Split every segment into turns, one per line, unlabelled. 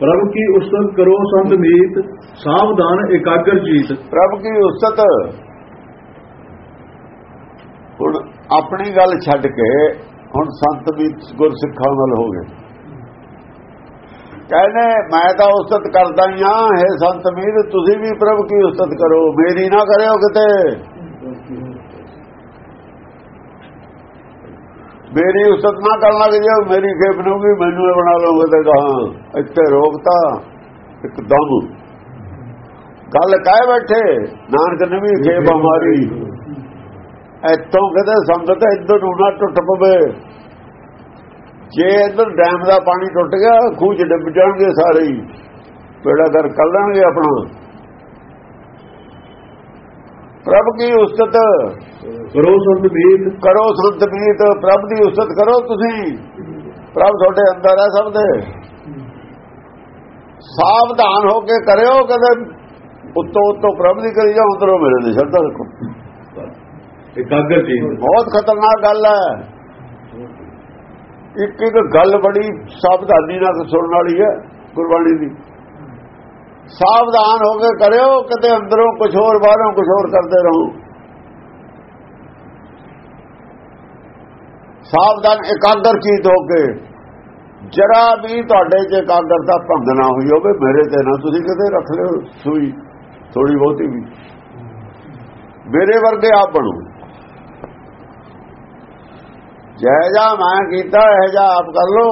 ਪ੍ਰਭ ਕੀ ਉਸਤ ਕਰੋ ਸੰਤ ਮੀਤ, ਸਾਵਧਾਨ ਇਕਾਗਰ ਚੀਤ
ਪ੍ਰਭ ਕੀ ਉਸਤ ਹੁਣ ਆਪਣੀ ਗੱਲ ਛੱਡ ਕੇ ਹੁਣ ਸੰਤ ਵੀ ਗੁਰਸਿੱਖਾਂ ਵੱਲ ਹੋ ਗਏ। ਕਹਿੰਦੇ, ਮੈਂ ਤਾਂ ਉਸਤ ਕਰਦਾ ਹੀ ਆ ਹੈ ਸੰਤ ਮੀਤ, ਤੁਸੀਂ ਵੀ ਪ੍ਰਭ ਕੀ ਉਸਤ ਕਰੋ, ਮੇਰੀ ਨਾ ਕਰਿਓ ਕਿਤੇ। ਮੇਰੀ ਉਸਤ ਨਾ ਕਰਨ ਲੱਗ ਜਾਓ ਮੇਰੀ ਖੇਪ ਨੂੰ ਮੈਨੂੰ ਇਹ ਬਣਾ ਲਓਗੇ ਤੇ ਕਹਾਂ ਇੱਥੇ ਰੋਕਤਾ, ਇੱਕਦਮ। ਗੱਲ ਕਹਿ ਬੈਠੇ, ਨਾਨਕ ਨੇ ਵੀ ਖੇਪ ਹਮਾਰੀ ਇੱਥੋਂ ਕਦੇ ਸੰਗਤ ਇੱਧਰ ਨੂੰ ਨਾ ਟੁੱਟ ਪਵੇ। ਜੇ ਇੱਧਰ ਡੈਮ ਦਾ ਪਾਣੀ ਟੁੱਟ ਗਿਆ, ਖੂਹ ਚ ਡੁੱਬ ਜਾਣਗੇ ਸਾਰੇ ਹੀ। ਬੇੜਾ ਕਰ ਕੱਲਣਗੇ ਆਪਣਾ। ਪ੍ਰਭ ਕੀ ਉਸਤਤ?
ਕਰੋ ਸੰਤ ਮੀਤ।
ਕਰੋ ਸੰਤ ਮੀਤ ਪ੍ਰਭ ਦੀ ਉਸਤਤ ਕਰੋ ਤੁਸੀਂ। ਪ੍ਰਭ ਤੁਹਾਡੇ ਅੰਦਰ ਹੈ ਸਭ ਦੇ। ਸਾਵਧਾਨ ਹੋ ਕੇ ਕਰਿਓ ਕਦੇ ਉੱਤੋਂ ਉੱਤੋਂ ਪ੍ਰਭ ਦੀ ਕਰੀ ਜਾਓ ਅੰਦਰੋਂ ਮੇਰੇ ਦੀ ਸ਼ਰਧਾ ਰੱਖੋ।
ਇਕਾਗਰ ਚੀਤ
ਬਹੁਤ ਖਤਰਨਾਕ ਗੱਲ ਹੈ। ਇੱਕ ਇੱਕ ਗੱਲ ਬੜੀ ਸਾਵਧਾਨੀ ਨਾਲ ਸੁਣਨ ਵਾਲੀ ਹੈ ਗੁਰਬਾਣੀ ਦੀ। ਸਾਵਧਾਨ ਹੋ ਕੇ ਕਰਿਓ, ਕਿਤੇ ਅੰਦਰੋਂ ਕੁਝ ਹੋਰ, ਬਾਹਰੋਂ ਕੁਝ ਹੋਰ ਕਰਦੇ ਰਹੋ। ਸਾਵਧਾਨ, ਇਕਾਗਰ ਚੀਤ ਹੋ ਕੇ, ਜਰਾ ਵੀ ਤੁਹਾਡੇ 'ਚ ਇਕਾਗਰਤਾ ਭੰਗ ਨਾ ਹੋਈ ਹੋਵੇ, ਮੇਰੇ ਤੇ ਨਾ, ਤੁਸੀਂ ਕਿਤੇ ਰੱਖ ਲਿਓ ਸੂਈ ਥੋੜੀ ਬਹੁਤੀ ਵੀ। ਮੇਰੇ ਵਰਗੇ ਆਪ ਬਣੋ। ਜੈ ਜਾ ਮੈਂ ਕੀਤਾ, ਇਹ ਜਾ ਆਪ ਕਰ ਲੋ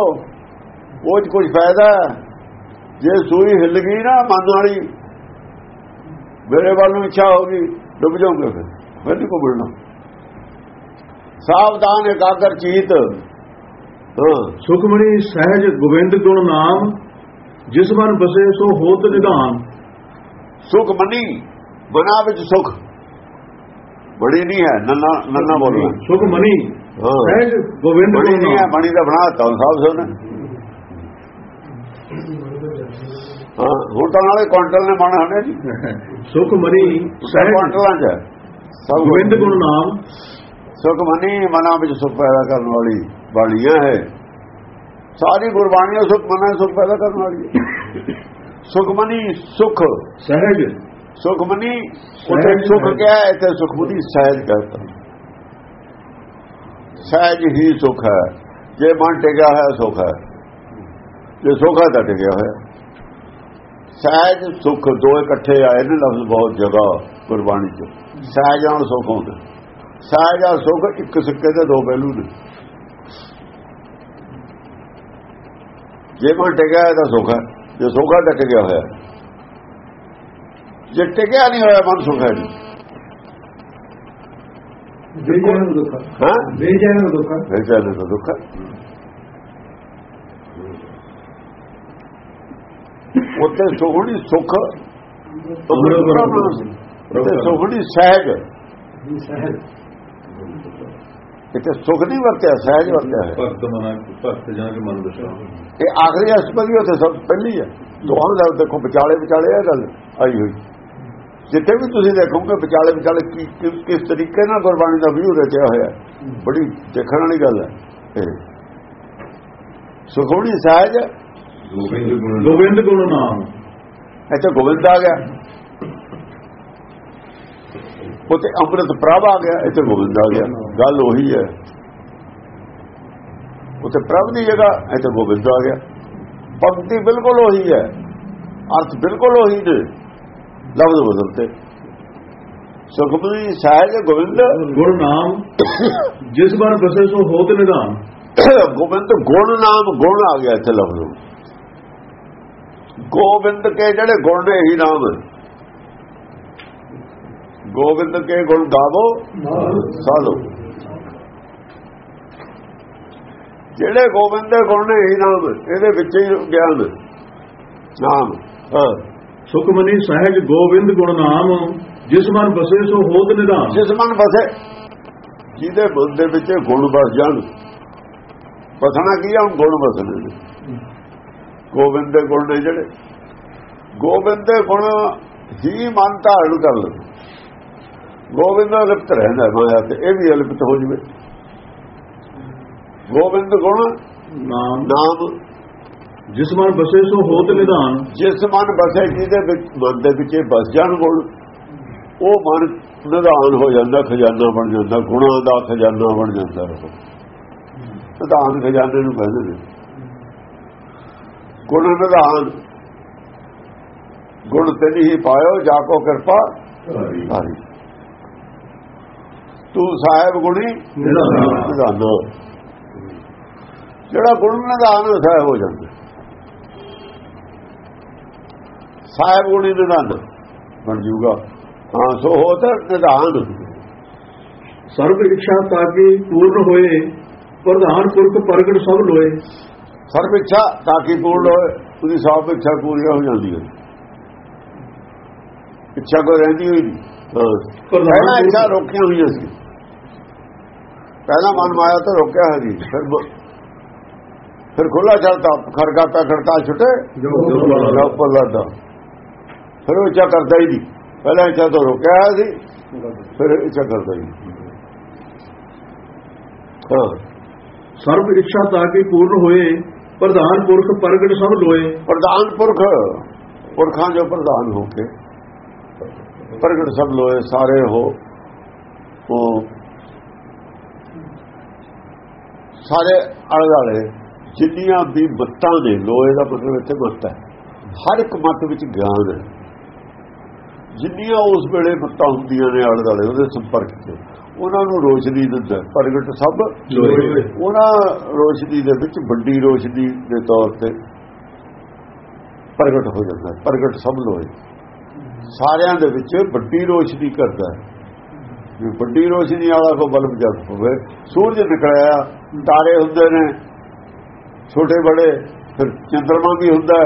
ਉਹ 'ਚ ਕੁਝ ਫਾਇਦਾ। ਹੈ। ਜੇ ਸੂਈ ਹਿੱਲ ਗਈ ਨਾ ਮਨ ਵਾਲੀ ਮੇਰੇ ਵੱਲ ਨੂੰ ਇੱਛਾ ਹੋਗੀ ਡੁੱਬ ਜਾਓਗੇ ਫਿਰ ਫਿਰ ਨਹੀਂ ਕੋ ਮਿਲਣਾ ਸਾਵਧਾਨ ਇਕਾਗਰ ਚੀਤ ਹਾਂ।
ਸੁਖਮਣੀ ਸਹਿਜ ਗੋਬਿੰਦ ਗੁਣ ਨਾਮ ਜਿਸ ਮਨ ਬਸੇ ਸੋ ਹੋਤ ਨਿਧਾਨ।
ਸੁਖ ਮਨੀ ਮਨਾ ਵਿੱਚ ਸੁਖ। ਬੜੀ ਨਹੀਂ ਹੈ ਨੰਨਾ ਨੰਨਾ ਬੋਲਣਾ।
ਸੁਖਮਣੀ
ਹਾਂ।
ਸਹਿਜ ਗੋਬਿੰਦ ਗੁਣ
ਹੈ
ਨਾਮ।
ਬਣੀ ਦਾ ਬਣਾਤਾ ਸਾਹਿਬ ਸੋਨੇ ਹਾਂ ਹੁਣ ਤਾਂ ਨਾਲੇ ਕੁਆਂਟਲ ਨੇ ਮਨ ਹਣੇ ਜੀ
ਸੁਖਮਣੀ
ਸਭ
ਸਹਿਜ
ਕੁਆਂਟਲਾਂ ਚ ਹੈ। ਸਭ
ਗੋਬਿੰਦ ਗੁਣ ਨਾਮ
ਸੁਖ ਮਨੀ ਮਨਾਂ ਵਿੱਚ ਸੁਖ ਪੈਦਾ ਕਰਨ ਵਾਲੀ ਬਾਣੀਆਂ ਹੈ ਸਾਰੀ ਗੁਰਬਾਣੀਆਂ ਸੁਖ ਮਨਾਂ 'ਚ ਸੁਖ ਪੈਦਾ ਕਰਨ ਵਾਲੀ ਹੈ ਸੁਖ ਮਨੀ ਸੁਖ
ਸਹਿਜ
ਸੁਖ ਮਨੀ ਉੱਥੇ
ਸਹਿਜ
ਸੁਖ
ਹੈ।
ਕਿਹਾ ਹੈ, ਇੱਥੇ ਸੁਖ ਮਨੀ ਸਹਿਜ ਕਹਤਾ ਸਹਿਜ ਹੀ ਸੁਖ ਹੈ ਜੇ ਮਨ ਟਿਕਿਆ ਹੈ ਸੁਖ ਹੈ ਜੇ ਸੁਖ ਹੈ ਤਾਂ ਟਿਕਿਆ ਹੋਇਆ ਸਹਿਜ ਸੁਖ ਦੋ ਇਕੱਠੇ ਆਏ ਨੇ ਲਫ਼ਜ਼ ਬਹੁਤ ਜਗ੍ਹਾ ਗੁਰਬਾਣੀ 'ਚ। ਸਹਿਜ ਨਾਲ ਸੁਖ ਹੁੰਦਾ। ਸਹਿਜ ਆ ਸੁਖ ਇੱਕ ਸਿੱਕੇ ਦੇ ਦੋ ਪਹਿਲੂ ਨੇ। ਜੇ ਮਨ ਟਿਕਿਆ ਤਾਂ ਸੁਖ ਹੈ। ਜੇ ਸੁਖ ਤਾਂ ਟਿਕਿਆ ਹੋਇਆ ਜੇ ਟਿਕਿਆ ਨਹੀਂ ਹੋਇਆ ਮਨ ਸੁਖ ਹੈ ਨਹੀਂ।
ਬੇਜੈਨ ਦੁੱਖ।
ਹਾਂ?
ਬੇਜੈਨ ਦੁੱਖ।
ਤਾਂ ਦੁੱਖ ਹੈ ਉੱਤੇ ਸੁਖਣੀ ਸੁਖ ਉੱਤੇ ਸੁਖਣੀ ਸਹਿਜ। ਇੱਥੇ ਸੁਖ ਨਹੀਂ ਵਰਤਿਆ ਸਹਿਜ ਵਰਤਿਆ ਹੈ।
ਭਗਤ ਮਨ ਭਗਤ ਜਨ ਕੇ ਮਨ ਬਸਾ
ਇਹ ਆਖਰੀ ਅਸਪਦੀ ਉੱਥੇ ਸਭ ਪਹਿਲੀ ਹੈ। ਦੋਹਾਂ ਦਾ ਦੇਖੋ ਵਿਚਾਲੇ ਵਿਚਾਲੇ ਇਹ ਗੱਲ ਆਈ ਹੋਈ। ਜਿੱਥੇ ਵੀ ਤੁਸੀਂ ਦੇਖੋਗੇ ਵਿਚਾਲੇ ਵਿਚਾਲੇ ਕੀ ਕਿਸ- ਤਰੀਕੇ ਨਾਲ ਗੁਰਬਾਣੀ ਦਾ ਵਿਊ ਰਚਿਆ ਹੋਇਆ। ਬੜੀ ਦੇਖਣ ਵਾਲੀ ਗੱਲ ਹੈ ਸੁਖਮਣੀ ਸਹਿਜ
ਗੋਬਿੰਦ ਗੁਣ ਗੋਬਿੰਦ ਗੁਣ ਨਾਮ
ਇੱਥੇ ਗੋਬਿੰਦ ਆ ਗਿਆ। ਉੱਥੇ ਅੰਮ੍ਰਿਤ ਪ੍ਰਭ ਆ ਗਿਆ ਇੱਥੇ ਗੋਬਿੰਦ ਆ ਗਿਆ। ਗੱਲ ਉਹੀ ਹੈ। ਉੱਥੇ ਪ੍ਰਭ ਦੀ ਜਗ੍ਹਾ ਇੱਥੇ ਗੋਬਿੰਦ ਆ ਗਿਆ। ਪੰਕਤੀ ਬਿਲਕੁਲ ਉਹੀ ਹੈ। ਅਰਥ ਬਿਲਕੁਲ ਉਹੀ ਨੇ। ਲਫ਼ਜ਼ ਬਦਲਤੇ। ਸੁਖਮਨੀ ਸਹਿਜ ਗੋਬਿੰਦ।
ਗੁਣ ਨਾਮ ਜਿਸ ਬਨ ਬਸੇ ਸੋ ਹੋਤ ਨਿਧਾਨ।
ਗੋਬਿੰਦ ਗੁਣ ਨਾਮ ਗੁਣ ਆ ਗਿਆ ਇੱਥੇ ਲਫ਼ਜ਼ ਗੋਬਿੰਦ ਕੇ ਜਿਹੜੇ ਗੁਣ ਨੇ ਹੀ ਨਾਮ। ਗੋਬਿੰਦ ਕੇ ਗੁਣ ਗਾਵੋ ਸਾਧੋ। ਜਿਹੜੇ ਗੋਬਿੰਦ ਦੇ ਗੁਣ ਨੇ ਹੀ ਨਾਮ ਇਹਦੇ ਵਿੱਚ ਹੀ ਗਿਆਨ। ਨਾਮ
ਸੁਖਮਨੀ ਸਹਿਜ ਗੋਬਿੰਦ ਗੁਣ ਨਾਮ ਜਿਸ ਮਨ ਬਸੇ ਸੋ ਹੋਤ ਨਿਧਾਨ।
ਜਿਸ ਮਨ ਬਸੇ ਜਿਹਦੇ ਮਨ ਦੇ ਵਿੱਚ ਗੁਣ ਵਸ ਜਾਣ। ਬਸਣਾ ਕੀ ਆ? ਗੁਣ ਬਸਣੇ ਗੋਬਿੰਦ ਦੇ ਗੁਣ ਨੇ ਜਿਹੜੇ। ਗੋਬਿੰਦ ਦੇ ਗੁਣ ਹੀ ਮਨ ਧਾਰਨ ਕਰ ਲੈਂਦੇ ਗੋਬਿੰਦ ਦਾ ਲਿਪਤ ਰਹਿੰਦਾ ਮਾਇਆ ਤੇ ਇਹ ਵੀ ਲਿਪਤ ਹੋ ਜਵੇ। ਗੋਬਿੰਦ ਗੁਣ
ਨਾਮ।
ਨਾਮ।
ਜਿਸ ਮਨ ਬਸੇ ਸੋ ਹੋਤ ਨਿਧਾਨ।
ਜਿਸ ਮਨ ਬਸੇ ਜਿਹਦੇ ਵਿੱਚ ਮਨ ਦੇ ਵਿੱਚ ਬਸ ਜਾਣ ਗੁਣ ਉਹ ਮਨ ਨਿਧਾਨ ਹੋ ਜਾਂਦਾ ਖਜ਼ਾਨਾ ਬਣ ਜਾਂਦਾ ਗੁਣਾਂ ਦਾ ਖਜ਼ਾਨਾ ਬਣ ਜਾਂਦਾ ਉਹ। ਨਿਧਾਨ ਖਜ਼ਾਨੇ ਨੂੰ ਕਹਿੰਦੇ ਨੇ। ਗੁਣ ਨਿਧਾਨ। ਗੁਣ ਤੇ ਹੀ ਪਾਇਓ ਜਾ ਕੋ ਕਿਰਪਾ ਸਾਰੀ ਤੂੰ ਸਾਹਿਬ ਗੁਣੀ
ਨਿਧਾਨ।
ਜਿਹੜਾ ਗੁਣ ਨਿਧਾਨ ਸਾਹਿਬ ਹੋ ਜਾਂਦਾ। ਸਾਹਿਬ ਗੁਣੀ ਨਿਧਾਨ ਬਣ ਜੂਗਾ। ਹਾਂ ਸੋ ਹੋ ਤਾਂ ਨਿਧਾਨ।
ਸਰਬ ਇੱਛਾ ਤਾਂ ਕਿ ਪੂਰਨ ਹੋਏ ਪ੍ਰਧਾਨ ਪੁਰਖ ਪ੍ਰਗਟ ਸਭ ਲੋਏ।
ਸਰਬ ਇੱਛਾ ਤਾਂ ਕਿ ਪੂਰਨ ਹੋਏ ਉਹਦੀ ਸਭ ਇੱਛਾ ਪੂਰੀਆਂ ਹੋ ਜਾਂਦੀ ਹੈ ਇੱਛਾ ਕੋ ਰਹਿੰਦੀ ਹੋਈ ਪਹਿਲਾਂ ਇੱਛਾ ਰੋਕੀਆਂ ਹੋਈਆਂ ਸੀ। ਪਹਿਲਾਂ ਮਨ ਮਾਇਆ ਤਾਂ ਰੋਕਿਆ ਹੈ ਜੀ ਫਿਰ ਫਿਰ ਖੁੱਲਾ ਚਲਤਾ ਖੜਕਾ ਪੈ ਖੜਕਾ ਛੁੱਟੇ।
ਜੋ
ਉੱਪਰ ਲੱਦਾ। ਫਿਰ ਉਹ ਇੱਛਾ ਕਰਦਾ ਹੀ ਨਹੀਂ। ਪਹਿਲਾਂ ਇੱਛਾ ਤਾਂ ਰੋਕਿਆ ਹੋਇਆ ਸੀ। ਫਿਰ ਇੱਛਾ ਕਰਦਾ ਹਾਂ।
ਸਰਬ ਇੱਛਾ ਤਾਂ ਕਿ ਪੂਰਨ ਹੋਏ ਪ੍ਰਧਾਨ ਪੁਰਖ ਪ੍ਰਗਟ ਸਭ ਲੋਏ।
ਪ੍ਰਧਾਨ ਪੁਰਖ, ਪੁਰਖਾਂ ਜੋ ਪ੍ਰਧਾਨ ਹੋ ਕੇ ਪ੍ਰਗਟ ਸਭ ਲੋਏ, ਸਾਰੇ ਹੋ। ਉਹ ਸਾਰੇ ਆਲੇ ਦੁਆਲੇ ਜਿੰਨੀਆਂ ਵੀ ਮੱਤਾਂ ਨੇ ਲੋਏ ਦਾ ਮਤਲਬ ਇੱਥੇ ਮੱਤ ਹੈ। ਹਰ ਇੱਕ ਮੱਤ ਵਿੱਚ ਗਿਆਨ ਹੈ। ਜਿੰਨੀਆਂ ਉਸ ਵੇਲੇ ਮੱਤਾਂ ਹੁੰਦੀਆਂ ਨੇ ਆਲੇ ਦੁਆਲੇ ਉਹਦੇ ਸੰਪਰਕ 'ਚ ਉਹਨਾਂ ਨੂੰ ਰੋਸ਼ਨੀ ਦਿੰਦਾ। ਪ੍ਰਗਟ ਸਭ। ਉਹਨਾਂ ਰੋਸ਼ਨੀ ਦੇ ਵਿੱਚ ਵੱਡੀ ਰੋਸ਼ਨੀ ਦੇ ਤੌਰ ਤੇ ਪ੍ਰਗਟ ਹੋ ਜਾਂਦਾ। ਪ੍ਰਗਟ ਸਭ ਲੋਏ ਸਾਰਿਆਂ ਦੇ ਵਿੱਚ ਵੱਡੀ ਰੋਸ਼ਨੀ ਕਰਦਾ ਜੇ ਵੱਡੀ ਰੋਸ਼ਨੀ ਵਾਲਾ ਕੋ ਬਲਬ ਜਗ ਹੋਵੇ ਸੂਰਜ ਨਿਕਲਿਆ ਤਾਰੇ ਹੁੰਦੇ ਨੇ ਛੋਟੇ ਬੜੇ ਫਿਰ ਚੰਦਰਮਾ ਵੀ ਹੁੰਦਾ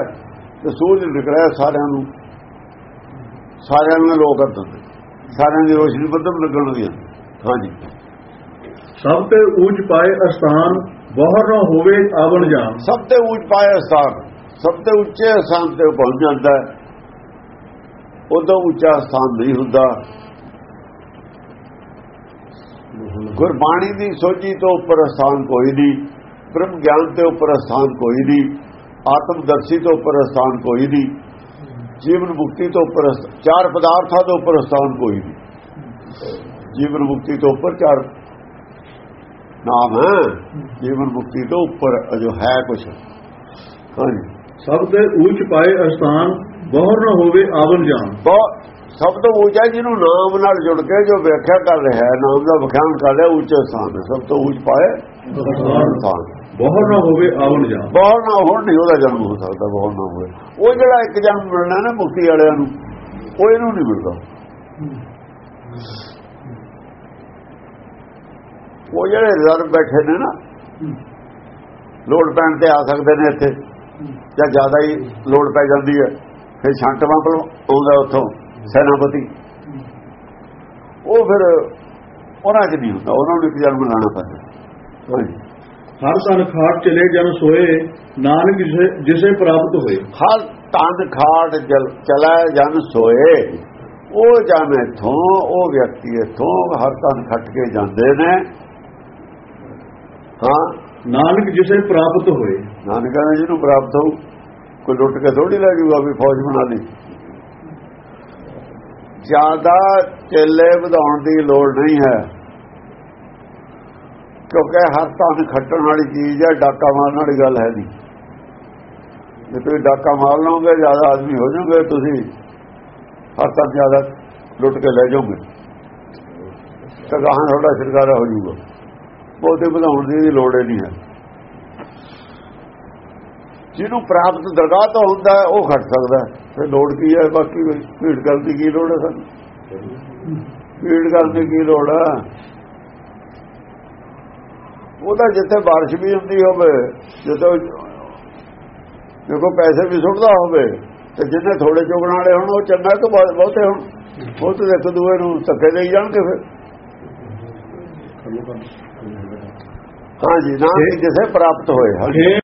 ਤੇ ਸੂਰਜ ਨਿਕਲਿਆ ਸਾਰਿਆਂ ਨੂੰ ਸਾਰਿਆਂ ਨੂੰ ਲੋਕ ਕਰ ਦਿੰਦੇ। ਸਾਰਿਆਂ ਦੀ ਰੋਸ਼ਨੀ ਬੱਦਮ ਲੱਗਣ ਦੀ ਹਾਂਜੀ।
ਸਭ ਤੇ ਉੱਚ ਪਾਏ ਅਸਥਾਨ ਬਾਹਰ ਨਾ ਹੋਵੇ ਆਵਣ ਜਾਣ।
ਸਭ ਤੋਂ ਉੱਚ ਪਾਇਆ ਸਥਾਨ ਸਭ ਤੋਂ ਉੱਚੇ ਸਥਾਨ ਤੇ ਪਹੁੰਚ ਜਾਂਦਾ ਉਦੋਂ ਉੱਚਾ ਸਥਾਨ ਨਹੀਂ ਹੁੰਦਾ। ਗੁਰਬਾਣੀ ਦੀ ਸੋਝੀ ਤੋਂ ਉੱਪਰ ਸਥਾਨ ਕੋਈ ਨਹੀਂ। ਬ੍ਰਹਮ ਗਿਆਨ ਤੇ ਉੱਪਰ ਸਥਾਨ ਕੋਈ ਨਹੀਂ। ਆਤਮ ਦਰਸ਼ੀ ਤੋਂ ਉੱਪਰ ਸਥਾਨ ਕੋਈ ਨਹੀਂ। ਜੀਵਨ ਮੁਕਤੀ ਤੋਂ ਉੱਪਰ ਚਾਰ ਪਦਾਰਥਾਂ ਤੋਂ ਉੱਪਰ ਸਥਾਨ ਕੋਈ ਨਹੀਂ। ਜੀਵਨ ਮੁਕਤੀ ਤੋਂ ਉੱਪਰ ਚਾਰ ਨਾਮ ਹੈ। ਜੀਵਨ ਮੁਕਤੀ ਤੋਂ ਉੱਪਰ ਜੋ ਹੈ ਕੁਛ। ਹਾਂਜੀ।
ਸਭ ਤੇ ਉੱਚ ਪਾਏ ਅਸਥਾਨ ਬਾਹਰ ਨਾ ਹੋਵੇ ਜਾਣ
ਬਹੁਤ ਸਭ ਤੋਂ ਉੱਚਾ ਜਿਹਨੂੰ ਨਾਮ ਨਾਲ ਜੁੜ ਕੇ ਜੋ ਵਿਆਖਿਆ ਕਰ ਰਿਹਾ ਹੈ ਨਾਮ ਦਾ ਵਿਖਿਆਨ ਕਰ ਰਿਹਾ ਉੱਚਾ ਸਥਾਨ ਹੈ। ਸਭ ਤੋਂ ਉੱਚ ਪਾਏ ਸਥਾਨ
ਬਾਹਰ ਨਾ ਹੋਵੇ ਆਵਣ ਜਾਣ
ਬਹੁਤ ਨਾ ਹੋਣ ਨਹੀਂ ਉਹਦਾ ਜਨਮ ਹੋ ਸਕਦਾ ਬਹੁਤ ਨਾ ਹੋਵੇ। ਉਹ ਜਿਹੜਾ ਇੱਕ ਜਨਮ ਮਿਲਣਾ ਨਾ ਮੁਕਤੀ ਵਾਲਿਆਂ ਨੂੰ ਉਹ ਇਹਨੂੰ ਨਹੀਂ ਮਿਲਦਾ। ਉਹ ਜਿਹੜੇ ਰਿਜ਼ਰਵ ਬੈਠੇ ਨੇ ਨਾ ਲੋੜ ਪੈਣ ਤੇ ਆ ਸਕਦੇ ਨੇ ਇੱਥੇ ਜਾਂ ਜ਼ਿਆਦਾ ਹੀ ਲੋੜ ਪੈ ਜਾਂਦੀ ਹੈ ਫਿਰ ਛੰਟਵਾਂ ਕੋਲ ਆਉਂਦਾ ਉੱਥੋਂ ਸੈਨਾਪਤੀ। ਉਹ ਫਿਰ ਉਹਨਾਂ 'ਚ ਨਹੀਂ ਹੁੰਦਾ ਉਹਨਾਂ ਨੂੰ ਇੱਕ ਜਨਮ ਲਾਣਾ ਪੈਂਦਾ।
ਹਰ ਤਨ ਖਾਟ ਚਲੇ ਜਨ ਸੋਏ ਨਾਨਕ ਜਿਸੇ ਪ੍ਰਾਪਤ ਹੋਏ।
ਹਰ ਤਨ ਖਾਟ ਚਲਾ ਜਨ ਸੋਏ। ਉਹ ਜਨ ਇਥੋਂ ਉਹ ਵਿਅਕਤੀ ਇਥੋਂ ਹਰ ਤਨ ਖੱਟ ਕੇ ਜਾਂਦੇ ਨੇ। ਹਾਂ।
ਨਾਨਕ ਜਿਸੇ ਪ੍ਰਾਪਤ ਹੋਏ।
ਨਾਨਕਾਂ ਨੇ ਜਿਹਨੂੰ ਪ੍ਰਾਪਤ ਹੋਊ ਕੋਈ ਲੁੱਟ ਕੇ ਥੋੜੀ ਲੈ ਜੂਗਾ ਵੀ ਫੌਜ ਬਣਾ ਲਈ। ਜ਼ਿਆਦਾ ਚੇਲੇ ਵਧਾਉਣ ਦੀ ਲੋੜ ਨਹੀਂ ਹੈ। ਕਿਉਂਕਿ ਹਰ ਤਨ ਖੱਟਣ ਵਾਲੀ ਚੀਜ਼ ਹੈ, ਡਾਕਾ ਮਾਰਨ ਵਾਲੀ ਗੱਲ ਹੈ ਨਹੀਂ। ਜੇ ਤੁਸੀਂ ਡਾਕਾ ਮਾਰ ਲਓਗੇ, ਜ਼ਿਆਦਾ ਆਦਮੀ ਹੋ ਜਾਓਗੇ, ਤੁਸੀਂ ਹਰ ਤਨ ਜ਼ਿਆਦਾ ਲੁੱਟ ਕੇ ਲੈ ਜਾਓਗੇ। ਤਾਂ ਗਾਹਾਂ ਤੁਹਾਡਾ ਸਰਕਾਰਾ ਹੋ ਜਾਊਗਾ। ਬਹੁਤੇ ਵਧਾਉਣ ਦੀ ਲੋੜ ਹੀ ਨਹੀਂ ਹੈ। ਜਿਹਨੂੰ ਪ੍ਰਾਪਤ ਦਰਗਾਹ ਤੋਂ ਹੁੰਦਾ ਉਹ ਖੜ ਸਕਦਾ ਫਿਰ ਲੋੜ ਕੀ ਹੈ? ਬਾਕੀ ਭੀੜ ਕਰਨ ਦੀ ਕੀ ਲੋੜ ਹੈ ਸਾਨੂੰ? ਭੀੜ ਕਰਨ ਦੀ ਕੀ ਲੋੜ ਹੈ? ਉਹਦਾ ਜਿੱਥੇ ਬਾਰਿਸ਼ ਵੀ ਹੁੰਦੀ ਹੋਵੇ ਜਿੱਥੇ ਦੇਖੋ ਪੈਸੇ ਵੀ ਸੁੱਟਦਾ ਹੋਵੇ ਤੇ ਜਿੰਨੇ ਥੋੜੇ ਚੁਗਣ ਵਾਲੇ ਹੋਣ ਉਹ ਚੰਗਾ ਕਿ ਬਹੁਤ- ਬਹੁਤੇ ਹੋਣ। ਉਹ ਤੇ ਇੱਕ ਦੂਏ ਨੂੰ ਧੱਕੇ ਦੇਈ ਜਾਣਗੇ ਫਿਰ। ਹਾਂਜੀ ਨਾ ਕਿਸੇ ਪ੍ਰਾਪਤ ਹੋਏ। ਹਾਂਜੀ
ਖੇ